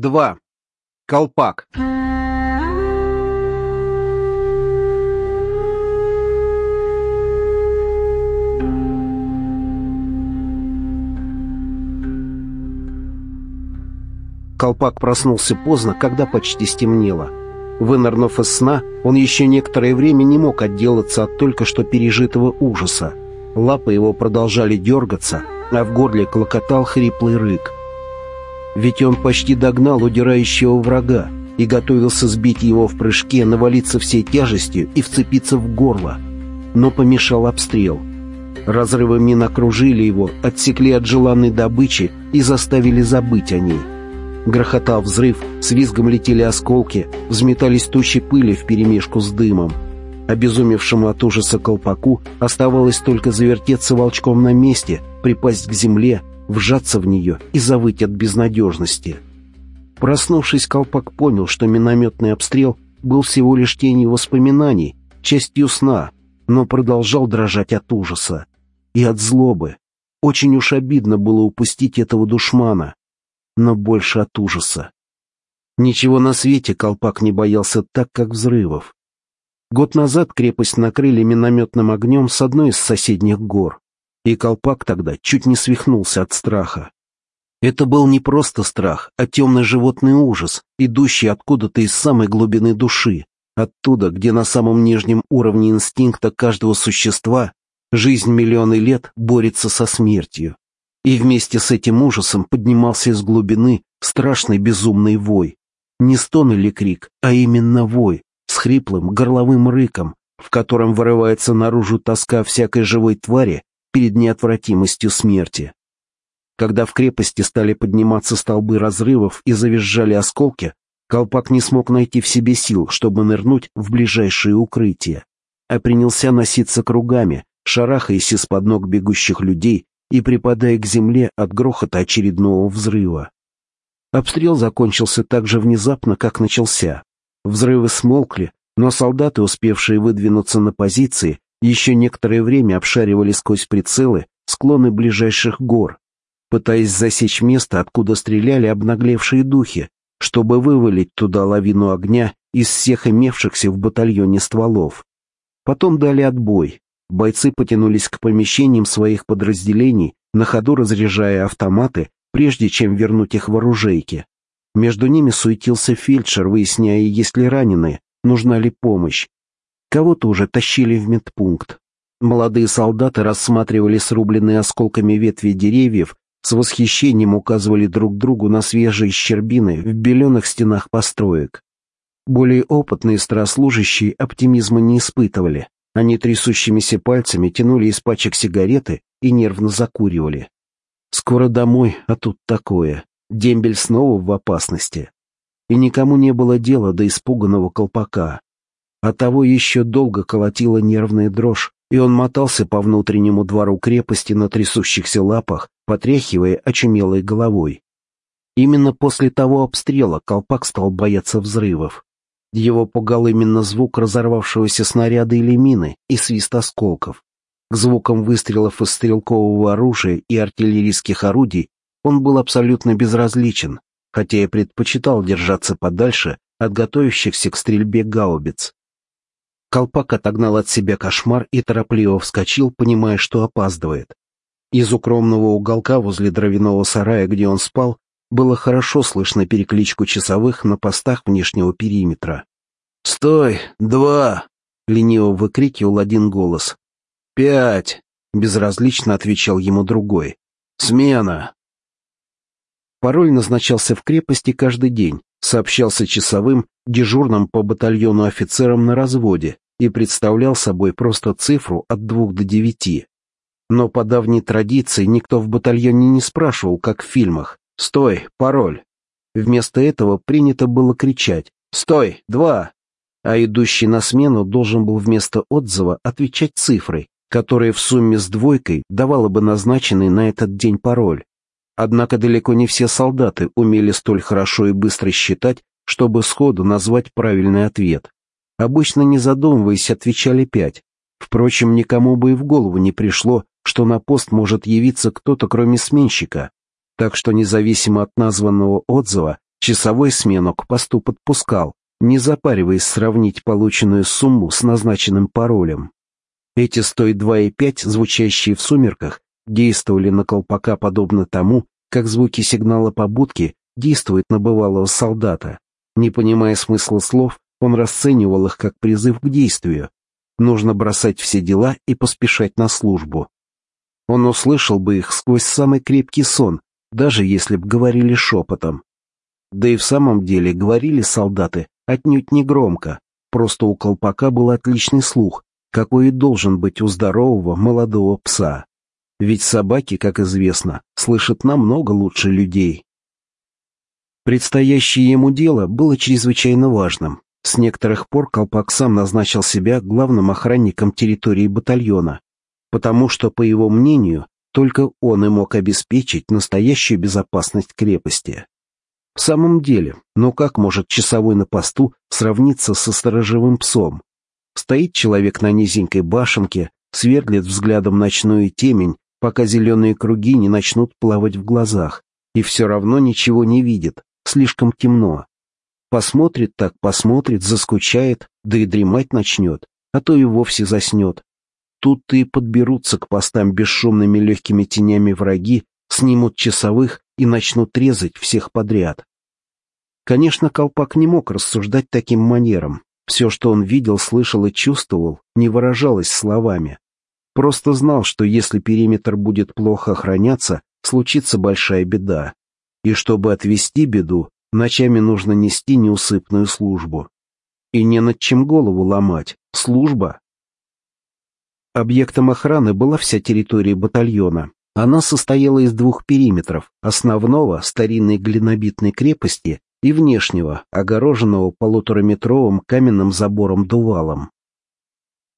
2. Колпак. Колпак проснулся поздно, когда почти стемнело. Вынырнув из сна, он еще некоторое время не мог отделаться от только что пережитого ужаса. Лапы его продолжали дергаться, а в горле клокотал хриплый рык. Ведь он почти догнал удирающего врага и готовился сбить его в прыжке, навалиться всей тяжестью и вцепиться в горло. Но помешал обстрел. Разрывы мин окружили его, отсекли от желанной добычи и заставили забыть о ней. Грохотал взрыв, с визгом летели осколки, взметались тучи пыли вперемешку с дымом. Обезумевшему от ужаса колпаку оставалось только завертеться волчком на месте, припасть к земле, вжаться в нее и завыть от безнадежности. Проснувшись, колпак понял, что минометный обстрел был всего лишь тенью воспоминаний, частью сна, но продолжал дрожать от ужаса и от злобы. Очень уж обидно было упустить этого душмана но больше от ужаса. Ничего на свете колпак не боялся так, как взрывов. Год назад крепость накрыли минометным огнем с одной из соседних гор, и колпак тогда чуть не свихнулся от страха. Это был не просто страх, а темный животный ужас, идущий откуда-то из самой глубины души, оттуда, где на самом нижнем уровне инстинкта каждого существа жизнь миллионы лет борется со смертью. И вместе с этим ужасом поднимался из глубины страшный безумный вой. Не стон или крик, а именно вой, с хриплым горловым рыком, в котором вырывается наружу тоска всякой живой твари перед неотвратимостью смерти. Когда в крепости стали подниматься столбы разрывов и завизжали осколки, Колпак не смог найти в себе сил, чтобы нырнуть в ближайшее укрытие, а принялся носиться кругами, шарахаясь из-под ног бегущих людей и припадая к земле от грохота очередного взрыва. Обстрел закончился так же внезапно, как начался. Взрывы смолкли, но солдаты, успевшие выдвинуться на позиции, еще некоторое время обшаривали сквозь прицелы склоны ближайших гор, пытаясь засечь место, откуда стреляли обнаглевшие духи, чтобы вывалить туда лавину огня из всех имевшихся в батальоне стволов. Потом дали отбой, Бойцы потянулись к помещениям своих подразделений, на ходу разряжая автоматы, прежде чем вернуть их в оружейки. Между ними суетился фельдшер, выясняя, есть ли раненые, нужна ли помощь. Кого-то уже тащили в медпункт. Молодые солдаты рассматривали срубленные осколками ветви деревьев, с восхищением указывали друг другу на свежие щербины в беленых стенах построек. Более опытные старослужащие оптимизма не испытывали. Они трясущимися пальцами тянули из пачек сигареты и нервно закуривали. Скоро домой, а тут такое. Дембель снова в опасности. И никому не было дела до испуганного колпака. А того еще долго колотила нервная дрожь, и он мотался по внутреннему двору крепости на трясущихся лапах, потряхивая очумелой головой. Именно после того обстрела колпак стал бояться взрывов. Его пугал именно звук разорвавшегося снаряда или мины и свист осколков. К звукам выстрелов из стрелкового оружия и артиллерийских орудий он был абсолютно безразличен, хотя и предпочитал держаться подальше от готовящихся к стрельбе гаубиц. Колпак отогнал от себя кошмар и торопливо вскочил, понимая, что опаздывает. Из укромного уголка возле дровяного сарая, где он спал, было хорошо слышно перекличку часовых на постах внешнего периметра. «Стой! Два!» — лениво выкрикивал один голос. «Пять!» — безразлично отвечал ему другой. «Смена!» Пароль назначался в крепости каждый день, сообщался часовым, дежурным по батальону офицерам на разводе и представлял собой просто цифру от двух до девяти. Но по давней традиции никто в батальоне не спрашивал, как в фильмах, «Стой! Пароль!» Вместо этого принято было кричать «Стой! Два!» А идущий на смену должен был вместо отзыва отвечать цифрой, которая в сумме с двойкой давала бы назначенный на этот день пароль. Однако далеко не все солдаты умели столь хорошо и быстро считать, чтобы сходу назвать правильный ответ. Обычно, не задумываясь, отвечали пять. Впрочем, никому бы и в голову не пришло, что на пост может явиться кто-то, кроме сменщика, так что независимо от названного отзыва, Часовой смену к посту подпускал, не запариваясь сравнить полученную сумму с назначенным паролем. Эти 102,5, звучащие в сумерках, действовали на колпака подобно тому, как звуки сигнала побудки действуют на бывалого солдата. Не понимая смысла слов, он расценивал их как призыв к действию. Нужно бросать все дела и поспешать на службу. Он услышал бы их сквозь самый крепкий сон, даже если б говорили шепотом. Да и в самом деле говорили солдаты отнюдь не громко, просто у колпака был отличный слух, какой и должен быть у здорового молодого пса. Ведь собаки, как известно, слышат намного лучше людей. Предстоящее ему дело было чрезвычайно важным. С некоторых пор Колпак сам назначил себя главным охранником территории батальона, потому что, по его мнению, только он и мог обеспечить настоящую безопасность крепости. В самом деле, но как может часовой на посту сравниться со сторожевым псом? Стоит человек на низенькой башенке, свердлит взглядом ночную темень, пока зеленые круги не начнут плавать в глазах, и все равно ничего не видит, слишком темно. Посмотрит так, посмотрит, заскучает, да и дремать начнет, а то и вовсе заснет. Тут-то и подберутся к постам бесшумными легкими тенями враги, снимут часовых и начнут резать всех подряд. Конечно, Колпак не мог рассуждать таким манером. Все, что он видел, слышал и чувствовал, не выражалось словами. Просто знал, что если периметр будет плохо охраняться, случится большая беда. И чтобы отвести беду, ночами нужно нести неусыпную службу. И не над чем голову ломать. Служба. Объектом охраны была вся территория батальона. Она состояла из двух периметров, основного, старинной глинобитной крепости, и внешнего, огороженного полутораметровым каменным забором-дувалом.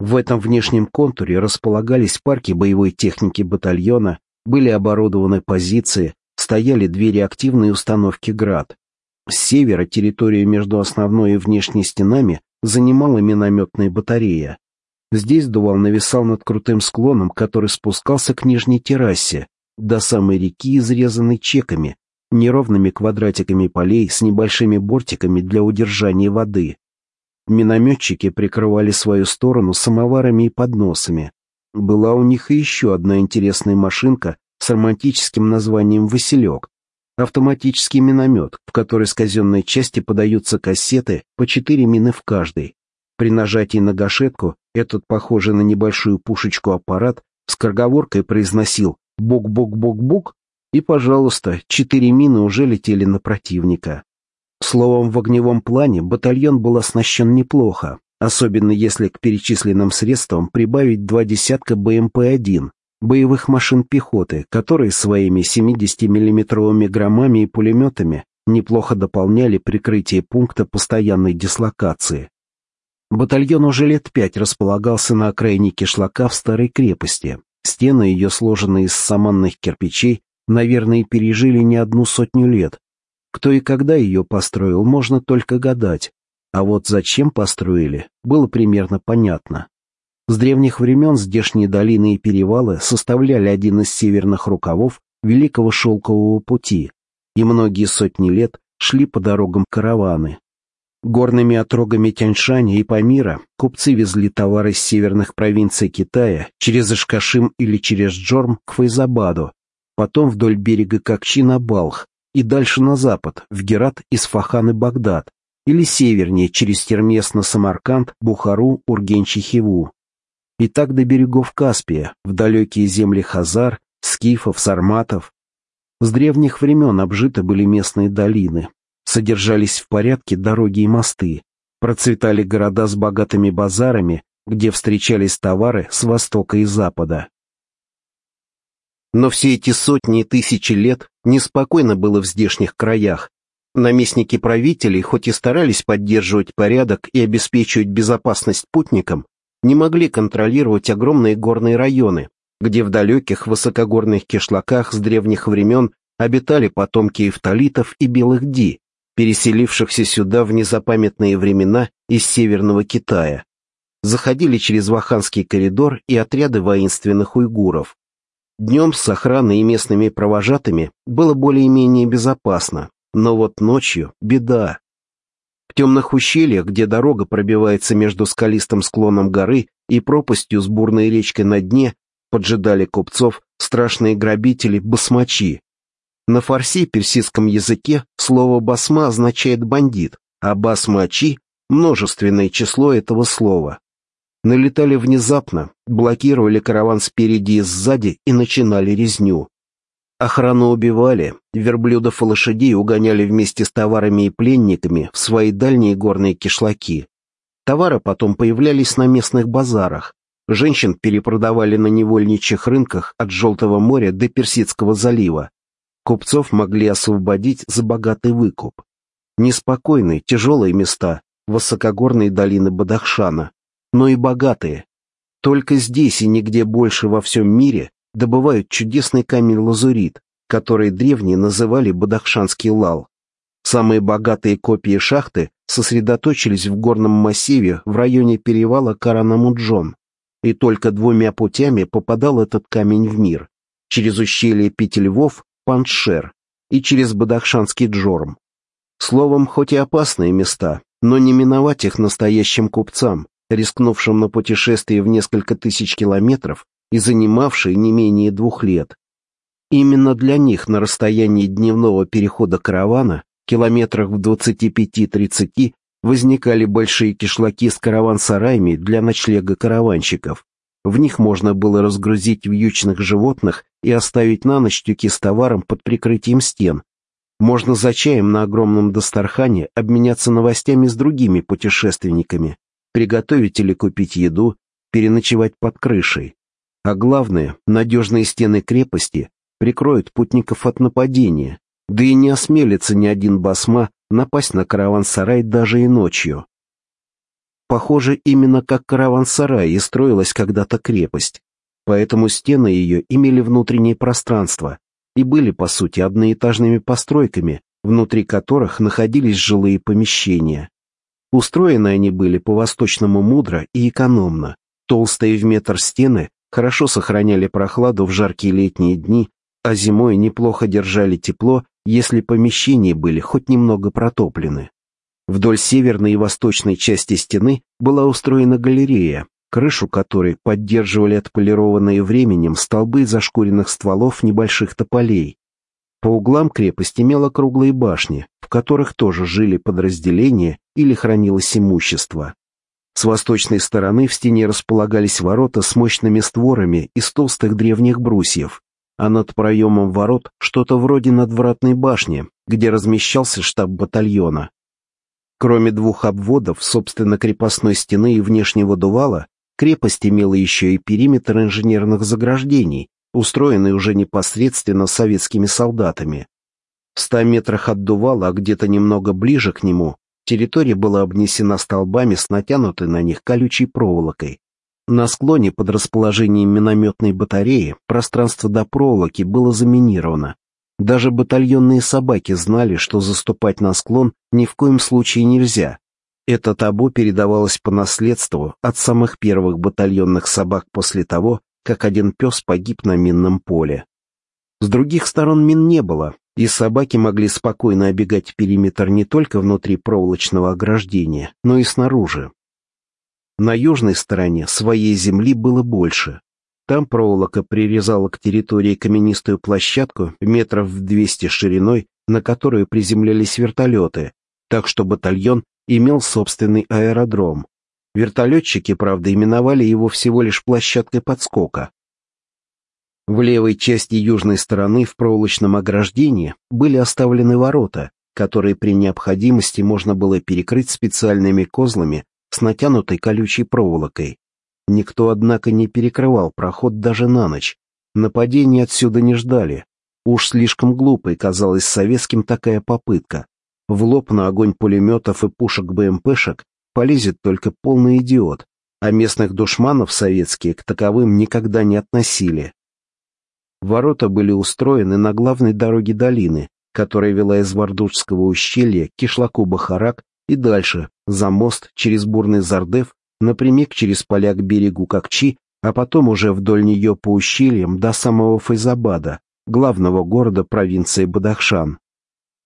В этом внешнем контуре располагались парки боевой техники батальона, были оборудованы позиции, стояли две реактивные установки «Град». С севера территорию между основной и внешней стенами занимала минометная батарея. Здесь дувал нависал над крутым склоном, который спускался к нижней террасе, до самой реки, изрезанной чеками, неровными квадратиками полей с небольшими бортиками для удержания воды. Минометчики прикрывали свою сторону самоварами и подносами. Была у них и еще одна интересная машинка с романтическим названием «Василек». Автоматический миномет, в который с казенной части подаются кассеты по четыре мины в каждой. При нажатии на гашетку этот, похожий на небольшую пушечку аппарат, с корговоркой произносил «бук-бук-бук-бук», и, пожалуйста, четыре мины уже летели на противника. Словом, в огневом плане батальон был оснащен неплохо, особенно если к перечисленным средствам прибавить два десятка БМП-1, боевых машин пехоты, которые своими 70-миллиметровыми громами и пулеметами неплохо дополняли прикрытие пункта постоянной дислокации. Батальон уже лет пять располагался на окраине кишлака в старой крепости. Стены ее, сложенные из саманных кирпичей, наверное, пережили не одну сотню лет, кто и когда ее построил, можно только гадать. А вот зачем построили, было примерно понятно. С древних времен здешние долины и перевалы составляли один из северных рукавов Великого Шелкового пути, и многие сотни лет шли по дорогам караваны. Горными отрогами Тяньшаня и Памира купцы везли товары с северных провинций Китая через Ишкашим или через Джорм к Файзабаду, потом вдоль берега Кокчи на Балх, и дальше на запад, в Герат, Исфахан и Багдад, или севернее, через Термес на Самарканд, Бухару, Ургенчи-Хиву. И так до берегов Каспия, в далекие земли Хазар, Скифов, Сарматов. С древних времен обжиты были местные долины, содержались в порядке дороги и мосты, процветали города с богатыми базарами, где встречались товары с востока и запада. Но все эти сотни и тысячи лет неспокойно было в здешних краях. Наместники правителей, хоть и старались поддерживать порядок и обеспечивать безопасность путникам, не могли контролировать огромные горные районы, где в далеких высокогорных кишлаках с древних времен обитали потомки эвталитов и белых ди, переселившихся сюда в незапамятные времена из Северного Китая. Заходили через Ваханский коридор и отряды воинственных уйгуров. Днем с охраной и местными провожатыми было более-менее безопасно, Но вот ночью беда. В темных ущельях, где дорога пробивается между скалистым склоном горы и пропастью с бурной речкой на дне, поджидали купцов страшные грабители-басмачи. На фарси персидском языке слово «басма» означает «бандит», а «басмачи» — множественное число этого слова. Налетали внезапно, блокировали караван спереди и сзади и начинали резню. Охрану убивали, верблюдов и лошадей угоняли вместе с товарами и пленниками в свои дальние горные кишлаки. Товары потом появлялись на местных базарах. Женщин перепродавали на невольничьих рынках от Желтого моря до Персидского залива. Купцов могли освободить за богатый выкуп. Неспокойные, тяжелые места, высокогорные долины Бадахшана, но и богатые. Только здесь и нигде больше во всем мире добывают чудесный камень-лазурит, который древние называли Бадахшанский лал. Самые богатые копии шахты сосредоточились в горном массиве в районе перевала Каранамуджон, и только двумя путями попадал этот камень в мир, через ущелье Пяти Львов, Паншер, и через Бадахшанский Джорм. Словом, хоть и опасные места, но не миновать их настоящим купцам, рискнувшим на путешествие в несколько тысяч километров и занимавшие не менее двух лет. Именно для них на расстоянии дневного перехода каравана, километрах в 25-30, возникали большие кишлаки с караван-сараями для ночлега караванщиков. В них можно было разгрузить вьючных животных и оставить на ночь тюки с товаром под прикрытием стен. Можно за чаем на огромном Дастархане обменяться новостями с другими путешественниками, приготовить или купить еду, переночевать под крышей. А главное, надежные стены крепости прикроют путников от нападения, да и не осмелится ни один басма напасть на караван-сарай даже и ночью. Похоже, именно как караван-сарай и строилась когда-то крепость, поэтому стены ее имели внутреннее пространство и были, по сути, одноэтажными постройками, внутри которых находились жилые помещения. Устроены они были по-восточному мудро и экономно. Толстые в метр стены хорошо сохраняли прохладу в жаркие летние дни, а зимой неплохо держали тепло, если помещения были хоть немного протоплены. Вдоль северной и восточной части стены была устроена галерея, крышу которой поддерживали отполированные временем столбы зашкуренных стволов небольших тополей. По углам крепость имела круглые башни, в которых тоже жили подразделения или хранилось имущество. С восточной стороны в стене располагались ворота с мощными створами из толстых древних брусьев, а над проемом ворот что-то вроде надвратной башни, где размещался штаб батальона. Кроме двух обводов, собственно, крепостной стены и внешнего дувала, крепость имела еще и периметр инженерных заграждений, устроенный уже непосредственно советскими солдатами. В ста метрах от дувала, а где-то немного ближе к нему, Территория была обнесена столбами с натянутой на них колючей проволокой. На склоне под расположением минометной батареи пространство до проволоки было заминировано. Даже батальонные собаки знали, что заступать на склон ни в коем случае нельзя. Это табу передавалось по наследству от самых первых батальонных собак после того, как один пес погиб на минном поле. С других сторон мин не было, и собаки могли спокойно обегать периметр не только внутри проволочного ограждения, но и снаружи. На южной стороне своей земли было больше. Там проволока прирезала к территории каменистую площадку метров в 200 шириной, на которую приземлялись вертолеты, так что батальон имел собственный аэродром. Вертолетчики, правда, именовали его всего лишь площадкой подскока, в левой части южной стороны в проволочном ограждении были оставлены ворота, которые при необходимости можно было перекрыть специальными козлами с натянутой колючей проволокой. Никто, однако, не перекрывал проход даже на ночь. Нападения отсюда не ждали. Уж слишком глупой казалась советским такая попытка. В лоб на огонь пулеметов и пушек БМПшек полезет только полный идиот, а местных душманов советские к таковым никогда не относили. Ворота были устроены на главной дороге долины, которая вела из Вардуджского ущелья к кишлаку Бахарак и дальше, за мост через бурный Зардев, напрямик через поля к берегу Кокчи, а потом уже вдоль нее по ущельям до самого Файзабада, главного города провинции Бадахшан.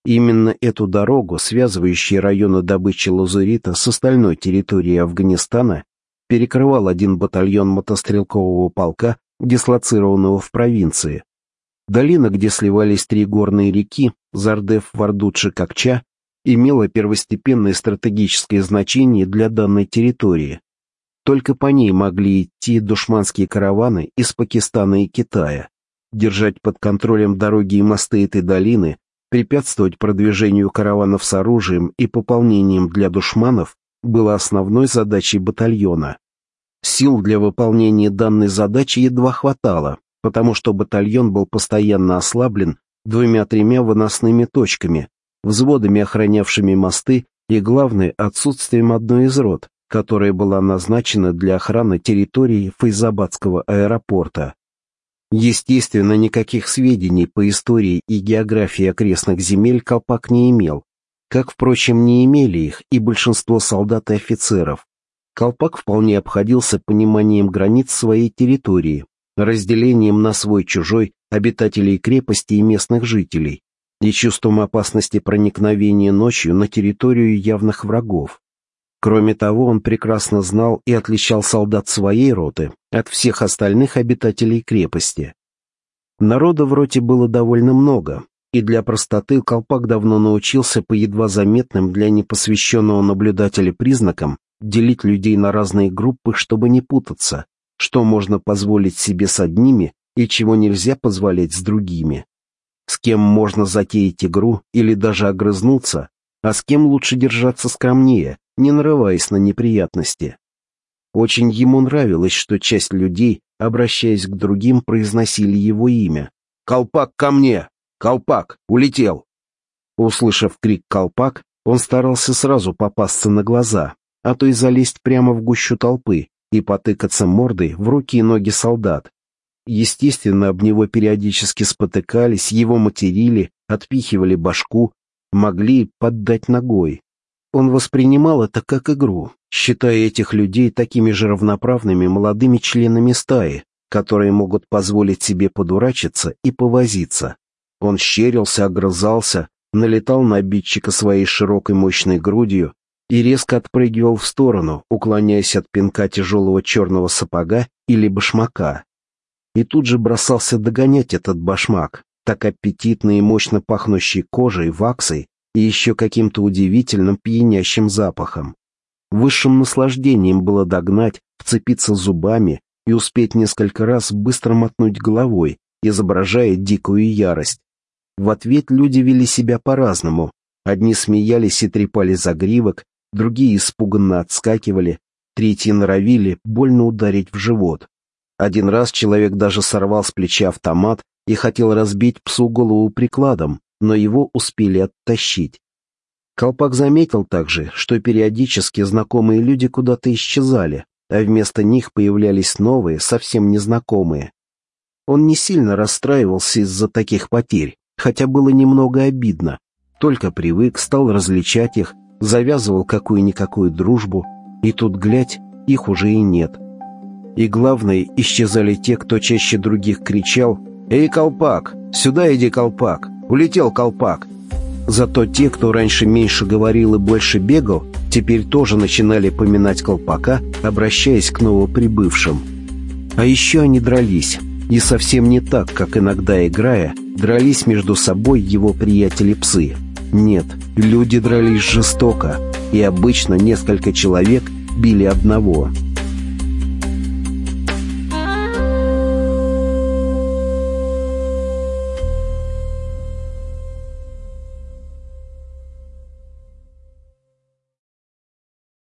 Именно эту дорогу, связывающую районы добычи лазурита с остальной территорией Афганистана, перекрывал один батальон мотострелкового полка, дислоцированного в провинции. Долина, где сливались три горные реки, Зардев, Вардучи, Кокча, имела первостепенное стратегическое значение для данной территории. Только по ней могли идти душманские караваны из Пакистана и Китая. Держать под контролем дороги и мосты этой долины Препятствовать продвижению караванов с оружием и пополнением для душманов было основной задачей батальона. Сил для выполнения данной задачи едва хватало, потому что батальон был постоянно ослаблен двумя-тремя выносными точками, взводами, охранявшими мосты, и, главное, отсутствием одной из рот, которая была назначена для охраны территории Фейзабадского аэропорта. Естественно, никаких сведений по истории и географии окрестных земель Колпак не имел, как, впрочем, не имели их и большинство солдат и офицеров. Колпак вполне обходился пониманием границ своей территории, разделением на свой-чужой обитателей крепости и местных жителей, и чувством опасности проникновения ночью на территорию явных врагов. Кроме того, он прекрасно знал и отличал солдат своей роты от всех остальных обитателей крепости. Народа в роте было довольно много, и для простоты Колпак давно научился по едва заметным для непосвященного наблюдателя признакам делить людей на разные группы, чтобы не путаться, что можно позволить себе с одними и чего нельзя позволять с другими. С кем можно затеять игру или даже огрызнуться, а с кем лучше держаться скромнее, не нарываясь на неприятности. Очень ему нравилось, что часть людей, обращаясь к другим, произносили его имя. «Колпак ко мне! Колпак! Улетел!» Услышав крик «Колпак», он старался сразу попасться на глаза, а то и залезть прямо в гущу толпы и потыкаться мордой в руки и ноги солдат. Естественно, об него периодически спотыкались, его материли, отпихивали башку, могли поддать ногой. Он воспринимал это как игру, считая этих людей такими же равноправными молодыми членами стаи, которые могут позволить себе подурачиться и повозиться. Он щерился, огрызался, налетал на обидчика своей широкой мощной грудью и резко отпрыгивал в сторону, уклоняясь от пинка тяжелого черного сапога или башмака. И тут же бросался догонять этот башмак, так аппетитно и мощно пахнущий кожей, ваксой, и еще каким-то удивительным пьянящим запахом. Высшим наслаждением было догнать, вцепиться зубами и успеть несколько раз быстро мотнуть головой, изображая дикую ярость. В ответ люди вели себя по-разному. Одни смеялись и трепали загривок, другие испуганно отскакивали, третьи норовили больно ударить в живот. Один раз человек даже сорвал с плеча автомат и хотел разбить псу голову прикладом, но его успели оттащить. Колпак заметил также, что периодически знакомые люди куда-то исчезали, а вместо них появлялись новые, совсем незнакомые. Он не сильно расстраивался из-за таких потерь, хотя было немного обидно. Только привык, стал различать их, завязывал какую-никакую дружбу, и тут, глядь, их уже и нет. И главное, исчезали те, кто чаще других кричал «Эй, колпак! Сюда иди, колпак! Улетел колпак. Зато те, кто раньше меньше говорил и больше бегал, теперь тоже начинали поминать колпака, обращаясь к новоприбывшим. А еще они дрались. И совсем не так, как иногда играя, дрались между собой его приятели-псы. Нет, люди дрались жестоко, и обычно несколько человек били одного –